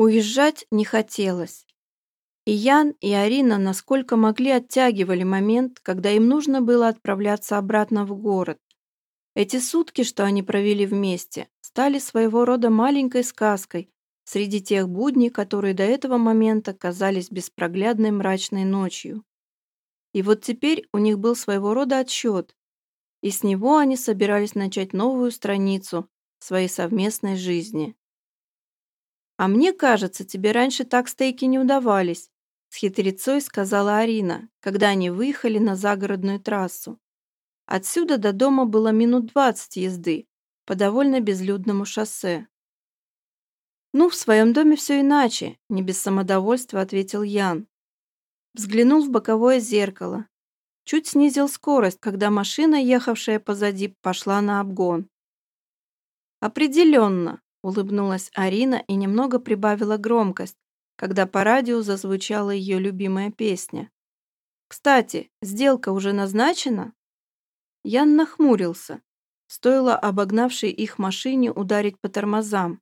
Уезжать не хотелось. И Ян, и Арина насколько могли оттягивали момент, когда им нужно было отправляться обратно в город. Эти сутки, что они провели вместе, стали своего рода маленькой сказкой среди тех будней, которые до этого момента казались беспроглядной мрачной ночью. И вот теперь у них был своего рода отсчет, и с него они собирались начать новую страницу своей совместной жизни. «А мне кажется, тебе раньше так стейки не удавались», с хитрецой сказала Арина, когда они выехали на загородную трассу. Отсюда до дома было минут двадцать езды по довольно безлюдному шоссе. «Ну, в своем доме все иначе», — не без самодовольства ответил Ян. Взглянул в боковое зеркало. Чуть снизил скорость, когда машина, ехавшая позади, пошла на обгон. «Определенно», — улыбнулась Арина и немного прибавила громкость, когда по радио зазвучала ее любимая песня. «Кстати, сделка уже назначена?» Ян нахмурился. Стоило обогнавшей их машине ударить по тормозам.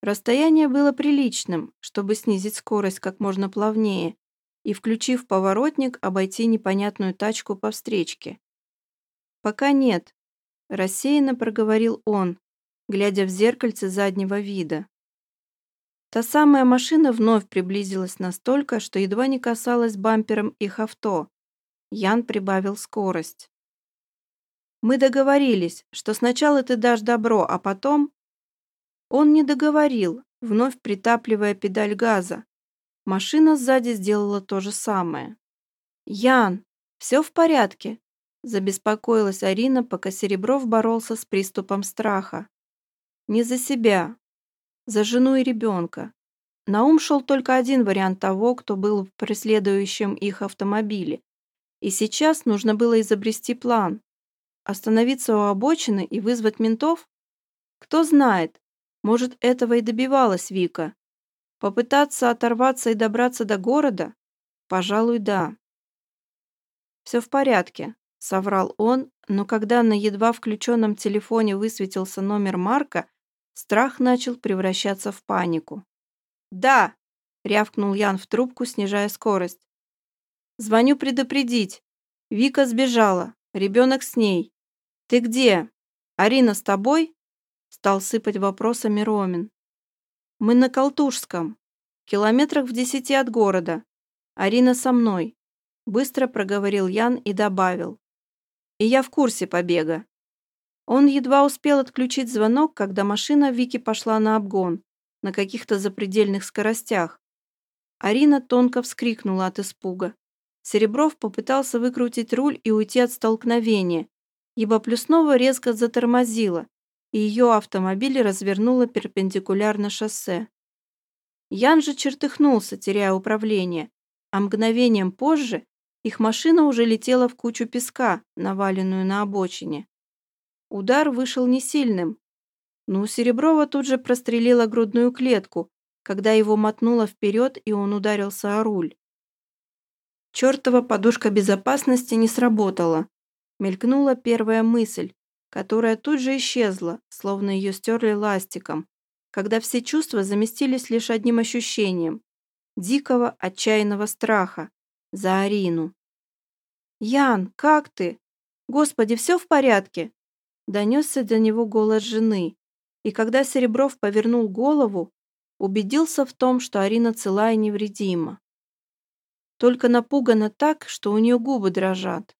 Расстояние было приличным, чтобы снизить скорость как можно плавнее и, включив поворотник, обойти непонятную тачку по встречке. «Пока нет», – рассеянно проговорил он, глядя в зеркальце заднего вида. Та самая машина вновь приблизилась настолько, что едва не касалась бампером их авто. Ян прибавил скорость. «Мы договорились, что сначала ты дашь добро, а потом...» Он не договорил, вновь притапливая педаль газа. Машина сзади сделала то же самое. «Ян, все в порядке?» Забеспокоилась Арина, пока Серебров боролся с приступом страха. «Не за себя, за жену и ребенка. На ум шел только один вариант того, кто был в преследующем их автомобиле. И сейчас нужно было изобрести план. Остановиться у обочины и вызвать ментов? Кто знает, может, этого и добивалась Вика. Попытаться оторваться и добраться до города? Пожалуй, да. «Все в порядке», — соврал он, но когда на едва включенном телефоне высветился номер Марка, Страх начал превращаться в панику. «Да!» — рявкнул Ян в трубку, снижая скорость. «Звоню предупредить. Вика сбежала. Ребенок с ней. Ты где? Арина с тобой?» Стал сыпать вопросами Ромин. «Мы на Колтушском. Километрах в десяти от города. Арина со мной», — быстро проговорил Ян и добавил. «И я в курсе побега. Он едва успел отключить звонок, когда машина Вики пошла на обгон, на каких-то запредельных скоростях. Арина тонко вскрикнула от испуга. Серебров попытался выкрутить руль и уйти от столкновения, ибо Плюснова резко затормозила, и ее автомобиль развернуло перпендикулярно шоссе. Ян же чертыхнулся, теряя управление, а мгновением позже их машина уже летела в кучу песка, наваленную на обочине. Удар вышел не сильным, но у Сереброва тут же прострелила грудную клетку, когда его мотнуло вперед, и он ударился о руль. Чертова подушка безопасности не сработала. Мелькнула первая мысль, которая тут же исчезла, словно ее стерли ластиком, когда все чувства заместились лишь одним ощущением – дикого, отчаянного страха за Арину. «Ян, как ты? Господи, все в порядке?» Донесся до него голос жены, и когда Серебров повернул голову, убедился в том, что Арина цела и невредима. Только напугана так, что у нее губы дрожат.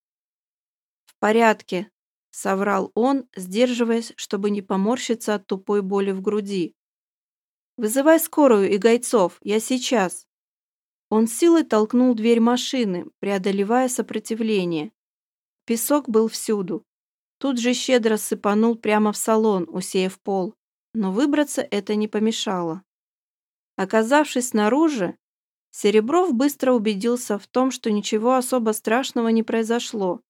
«В порядке», — соврал он, сдерживаясь, чтобы не поморщиться от тупой боли в груди. «Вызывай скорую и гайцов, я сейчас». Он силой толкнул дверь машины, преодолевая сопротивление. Песок был всюду. Тут же щедро сыпанул прямо в салон, усеяв пол, но выбраться это не помешало. Оказавшись снаружи, Серебров быстро убедился в том, что ничего особо страшного не произошло,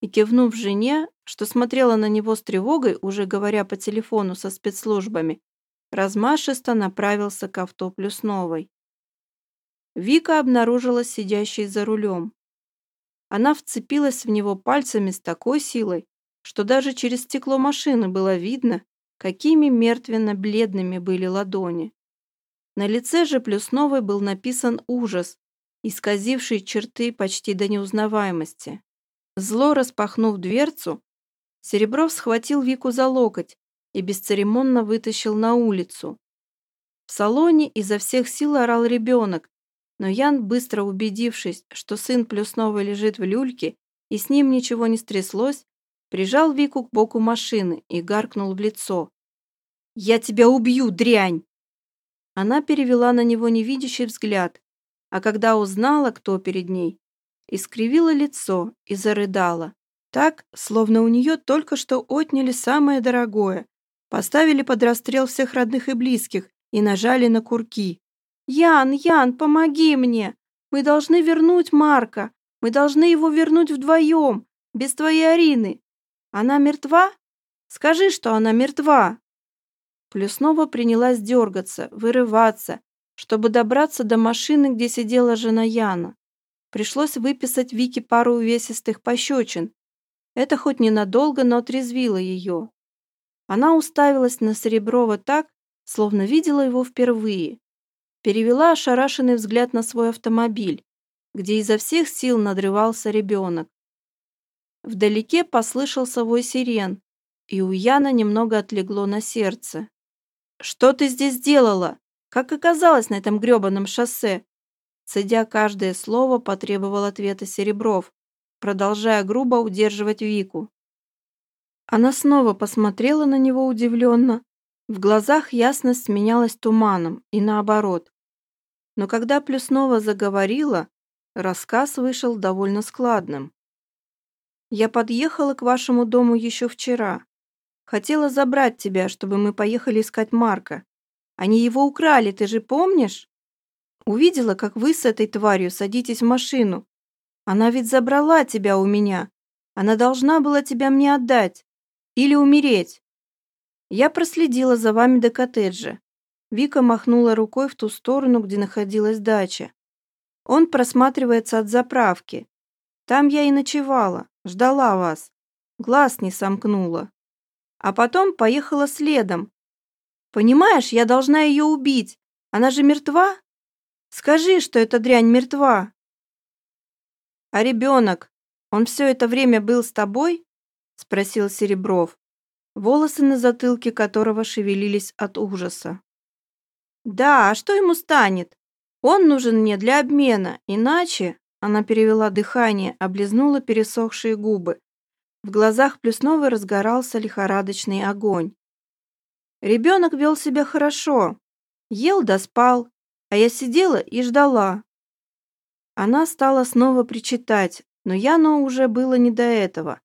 и, кивнув жене, что смотрела на него с тревогой, уже говоря по телефону со спецслужбами, размашисто направился к авто Плюсновой. Вика обнаружилась сидящей за рулем. Она вцепилась в него пальцами с такой силой, что даже через стекло машины было видно, какими мертвенно-бледными были ладони. На лице же Плюсновой был написан ужас, исказивший черты почти до неузнаваемости. Зло распахнув дверцу, Серебров схватил Вику за локоть и бесцеремонно вытащил на улицу. В салоне изо всех сил орал ребенок, но Ян, быстро убедившись, что сын Плюсновой лежит в люльке и с ним ничего не стряслось, прижал Вику к боку машины и гаркнул в лицо. «Я тебя убью, дрянь!» Она перевела на него невидящий взгляд, а когда узнала, кто перед ней, искривила лицо и зарыдала. Так, словно у нее только что отняли самое дорогое, поставили под расстрел всех родных и близких и нажали на курки. «Ян, Ян, помоги мне! Мы должны вернуть Марка! Мы должны его вернуть вдвоем, без твоей Арины! Она мертва? Скажи, что она мертва!» Плюснова принялась дергаться, вырываться, чтобы добраться до машины, где сидела жена Яна. Пришлось выписать Вике пару увесистых пощечин. Это хоть ненадолго, но отрезвило ее. Она уставилась на Сереброва так, словно видела его впервые. Перевела ошарашенный взгляд на свой автомобиль, где изо всех сил надрывался ребенок. Вдалеке послышался вой сирен, и у Яна немного отлегло на сердце. «Что ты здесь делала? Как оказалось на этом грёбаном шоссе?» Цедя каждое слово, потребовал ответа Серебров, продолжая грубо удерживать Вику. Она снова посмотрела на него удивленно. В глазах ясность сменялась туманом, и наоборот. Но когда Плюснова заговорила, рассказ вышел довольно складным. «Я подъехала к вашему дому еще вчера. Хотела забрать тебя, чтобы мы поехали искать Марка. Они его украли, ты же помнишь? Увидела, как вы с этой тварью садитесь в машину. Она ведь забрала тебя у меня. Она должна была тебя мне отдать. Или умереть. Я проследила за вами до коттеджа. Вика махнула рукой в ту сторону, где находилась дача. Он просматривается от заправки. Там я и ночевала, ждала вас. Глаз не сомкнула. А потом поехала следом. Понимаешь, я должна ее убить. Она же мертва? Скажи, что эта дрянь мертва. А ребенок, он все это время был с тобой? Спросил Серебров, волосы на затылке которого шевелились от ужаса. Да, а что ему станет? Он нужен мне для обмена, иначе... Она перевела дыхание, облизнула пересохшие губы. В глазах Плюсновой разгорался лихорадочный огонь. Ребенок вел себя хорошо. Ел да спал, а я сидела и ждала. Она стала снова причитать, но Яну уже было не до этого.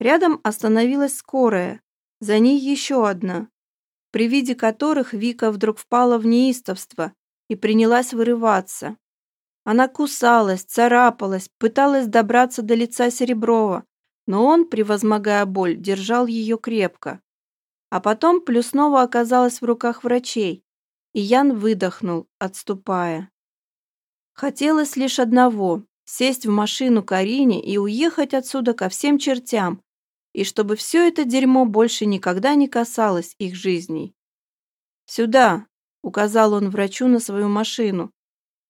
Рядом остановилась скорая, за ней еще одна при виде которых Вика вдруг впала в неистовство и принялась вырываться. Она кусалась, царапалась, пыталась добраться до лица Сереброва, но он, превозмогая боль, держал ее крепко. А потом Плюснова оказалась в руках врачей, и Ян выдохнул, отступая. Хотелось лишь одного — сесть в машину Карине и уехать отсюда ко всем чертям, и чтобы все это дерьмо больше никогда не касалось их жизней. «Сюда!» — указал он врачу на свою машину.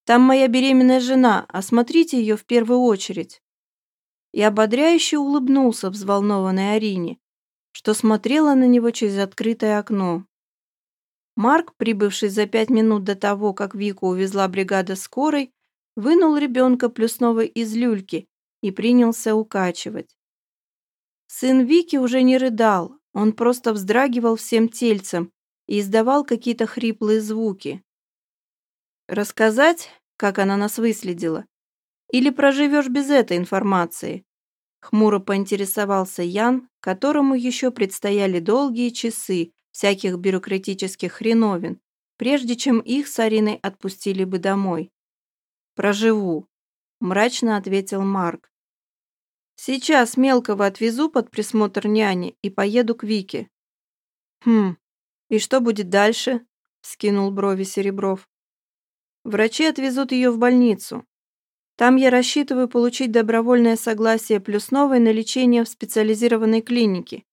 «Там моя беременная жена, осмотрите ее в первую очередь». И ободряюще улыбнулся взволнованной Арине, что смотрела на него через открытое окно. Марк, прибывший за пять минут до того, как Вику увезла бригада скорой, вынул ребенка плюсного из люльки и принялся укачивать. Сын Вики уже не рыдал, он просто вздрагивал всем тельцем и издавал какие-то хриплые звуки. «Рассказать, как она нас выследила? Или проживешь без этой информации?» Хмуро поинтересовался Ян, которому еще предстояли долгие часы всяких бюрократических хреновин, прежде чем их с Ариной отпустили бы домой. «Проживу», – мрачно ответил Марк. Сейчас мелкого отвезу под присмотр няни и поеду к Вике. Хм, и что будет дальше? Скинул брови Серебров. Врачи отвезут ее в больницу. Там я рассчитываю получить добровольное согласие Плюсновой на лечение в специализированной клинике.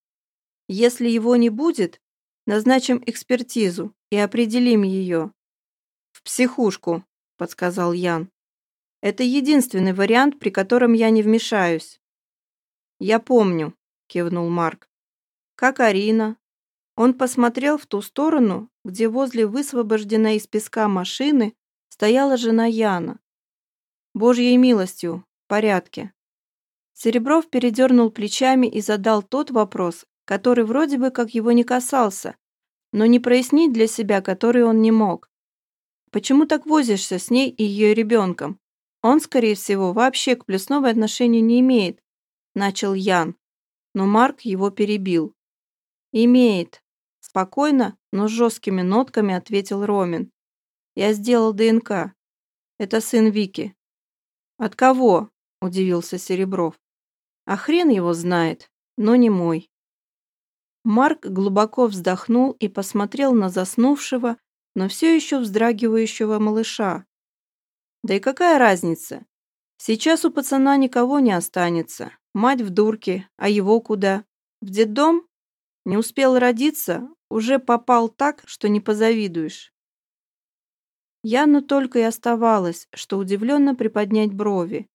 Если его не будет, назначим экспертизу и определим ее. «В психушку», — подсказал Ян. «Это единственный вариант, при котором я не вмешаюсь». «Я помню», — кивнул Марк. «Как Арина?» Он посмотрел в ту сторону, где возле высвобожденной из песка машины стояла жена Яна. «Божьей милостью, порядке». Серебров передернул плечами и задал тот вопрос, который вроде бы как его не касался, но не прояснить для себя который он не мог. «Почему так возишься с ней и ее ребенком? Он, скорее всего, вообще к Плесновой отношения не имеет», – начал Ян, но Марк его перебил. «Имеет», – спокойно, но с жесткими нотками ответил Ромин. «Я сделал ДНК. Это сын Вики». «От кого?» – удивился Серебров. «А хрен его знает, но не мой». Марк глубоко вздохнул и посмотрел на заснувшего, но все еще вздрагивающего малыша. Да и какая разница? Сейчас у пацана никого не останется. Мать в дурке, а его куда? В детдом? Не успел родиться, уже попал так, что не позавидуешь. Яну только и оставалось, что удивленно приподнять брови.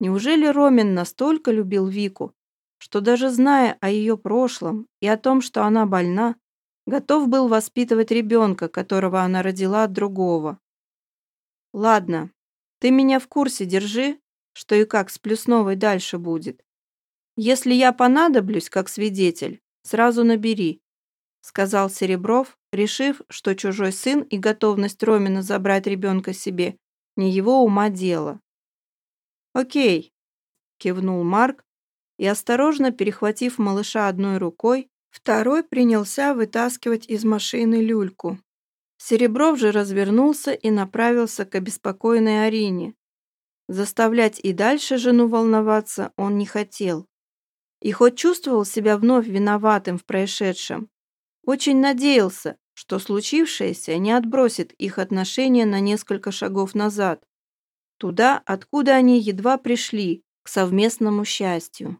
Неужели Ромин настолько любил Вику, что даже зная о ее прошлом и о том, что она больна, готов был воспитывать ребенка, которого она родила от другого. «Ладно, ты меня в курсе держи, что и как с Плюсновой дальше будет. Если я понадоблюсь как свидетель, сразу набери», сказал Серебров, решив, что чужой сын и готовность Ромина забрать ребенка себе не его ума дело. «Окей», – кивнул Марк, и, осторожно перехватив малыша одной рукой, второй принялся вытаскивать из машины люльку. Серебров же развернулся и направился к обеспокоенной Арине. Заставлять и дальше жену волноваться он не хотел. И хоть чувствовал себя вновь виноватым в происшедшем, очень надеялся, что случившееся не отбросит их отношения на несколько шагов назад, туда, откуда они едва пришли, к совместному счастью.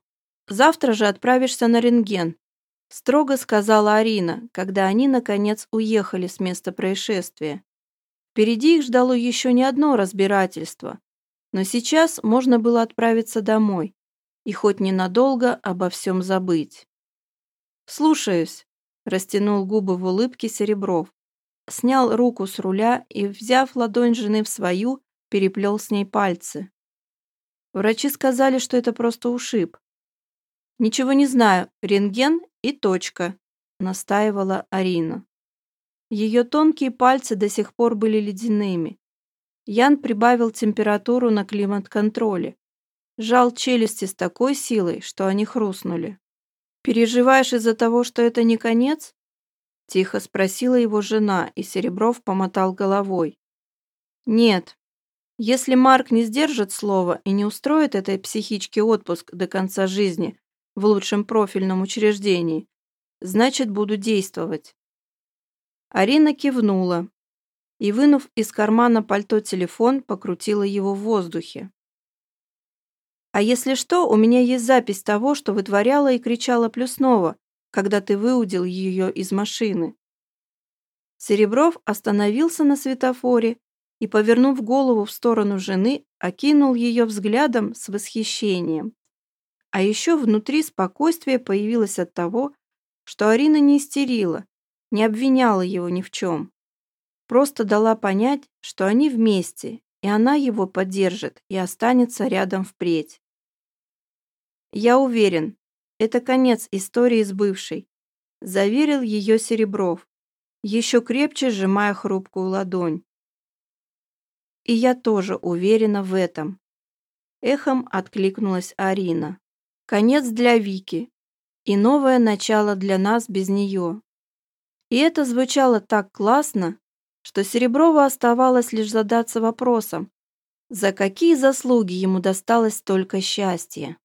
Завтра же отправишься на рентген», – строго сказала Арина, когда они, наконец, уехали с места происшествия. Впереди их ждало еще не одно разбирательство, но сейчас можно было отправиться домой и хоть ненадолго обо всем забыть. «Слушаюсь», – растянул губы в улыбке Серебров, снял руку с руля и, взяв ладонь жены в свою, переплел с ней пальцы. Врачи сказали, что это просто ушиб. «Ничего не знаю. Рентген и точка», — настаивала Арина. Ее тонкие пальцы до сих пор были ледяными. Ян прибавил температуру на климат-контроле. Жал челюсти с такой силой, что они хрустнули. «Переживаешь из-за того, что это не конец?» Тихо спросила его жена, и Серебров помотал головой. «Нет. Если Марк не сдержит слова и не устроит этой психичке отпуск до конца жизни, в лучшем профильном учреждении, значит, буду действовать. Арина кивнула и, вынув из кармана пальто телефон, покрутила его в воздухе. «А если что, у меня есть запись того, что вытворяла и кричала Плюснова, когда ты выудил ее из машины». Серебров остановился на светофоре и, повернув голову в сторону жены, окинул ее взглядом с восхищением. А еще внутри спокойствие появилось от того, что Арина не истерила, не обвиняла его ни в чем. Просто дала понять, что они вместе, и она его поддержит и останется рядом впредь. «Я уверен, это конец истории с бывшей», – заверил ее Серебров, еще крепче сжимая хрупкую ладонь. «И я тоже уверена в этом», – эхом откликнулась Арина. Конец для Вики и новое начало для нас без нее. И это звучало так классно, что Сереброва оставалось лишь задаться вопросом, за какие заслуги ему досталось столько счастья.